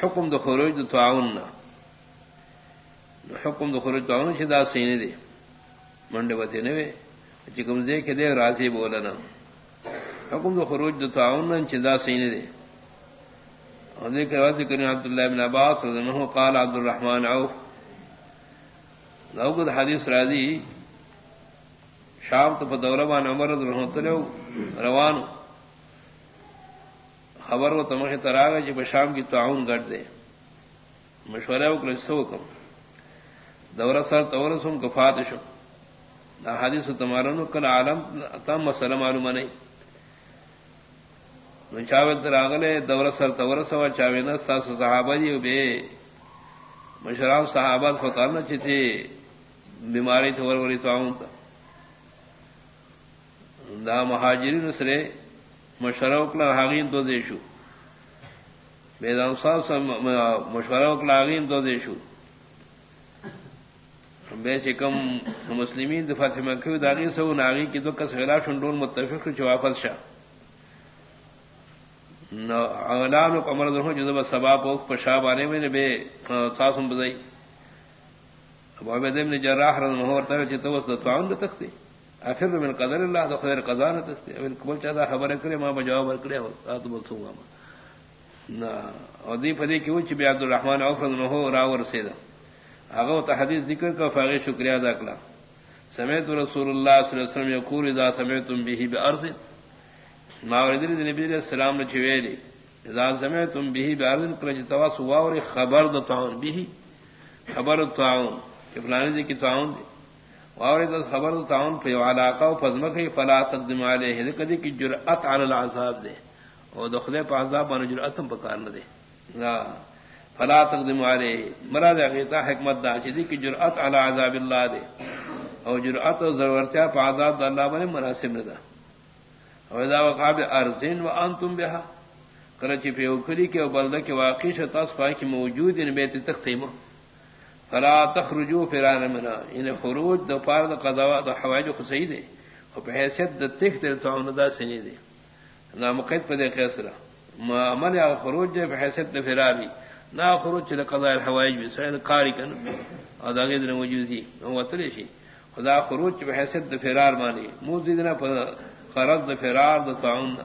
حکم د خروج د تعاون حکم د خروج تعاون چې دا سینې دي. منډه وته نه وي. چې کوم ځای کې دې راځي بولنه حکم د خروج د تعاون چې دا سینې دي. اور ذکر ذکر عبد الله بن عباس رضی اللہ عنہ قال عبد الرحمن عوف لو حدیث راضی شام تو دورہ بان عمر رضی اللہ عنہ روان خبر و تمخ تراغ جب شام کی تعاون گٹ دے مشورہ وکل سو کم دورہ سر تور سم کفات شم. دا حدیث تمارن کل عالم تم مسئلہ معلوم نہیں چاوت راغلے دور سر تور سوا چاوے نہ ساس صحابہ جی بے مشراف صحابہ فکارنا چیتے بیماری تھور وری تعاون تا دا مہاجرین سرے مشورہ اکلا حاغین دو دیشو بید بیدان صاحب مشورہ اکلا حاغین دو دیشو بے چکم مسلمین دفاع مکہ داغی سو ناغی کی دو کس خلاف شنڈون متفق چو واپس شاہ اغلام کمر دہوں جو سبا پوک پشاب آنے میں بے ساسم بزائی ابو عبید ابن جراح رضی اللہ عنہ چتو وس تعاون تختی اخر من قدر اللہ، تو خیر قضا نہ تختی ابن قبول چاہتا خبر کرے، ما جواب کرے ہو تو بولوں گا نا ودی پدی کیوں چ عبد الرحمن عوف رضی اللہ عنہ راور سیدا اگو تو حدیث ذکر کا فقہ شکریہ ادا کلا. سمعت رسول اللہ صلی اللہ علیہ وسلم یقول اذا سمعتم به بارض ما ماوردی نبی علیہ السلام نے چویلی اذا سمعتم به بارض کر تواس اور خبر د تعاون، به خبر تعاون. کہ فلانی جی کی تعاون دی. اور تو خبر تعاون پہ علاقہ و فضمک ہی فلا تقدم علیہ کدی کی جرأت علی العذاب دے۔ اور دخلے پہ عذاب بن جرأت ہم پکار نہ دے فلا تقدم علیہ۔ مراد عقیدہ حکمت دا چیزی کی جرأت علی عذاب اللہ دے۔ اور جرأت و ضرورتیا پہ عذاب دا اللہ بنے مناسب نہ دا اور اذا وقع بارضین و انتم بها۔ کرچی پہ اوکری کے و بلدہ کے واقعی شتاس پائی کی موجود ان بیت تختیمہ۔ فلا تخرجوا فران منا ان خروج دو پار د قضا د حوائج خصی دے او په حیثیت د تخ تر تعاون دا سنی دے نا مقید په دې خسرہ ما عمل یا خروج دے په حیثیت د فراری نا خروج د قضا الحوائج به سره قاری کنه. او دا غیر موجودی نو وتلی شي. خدا خروج په حیثیت د فرار مانی مو دې نه په قرض د فرار د تعاون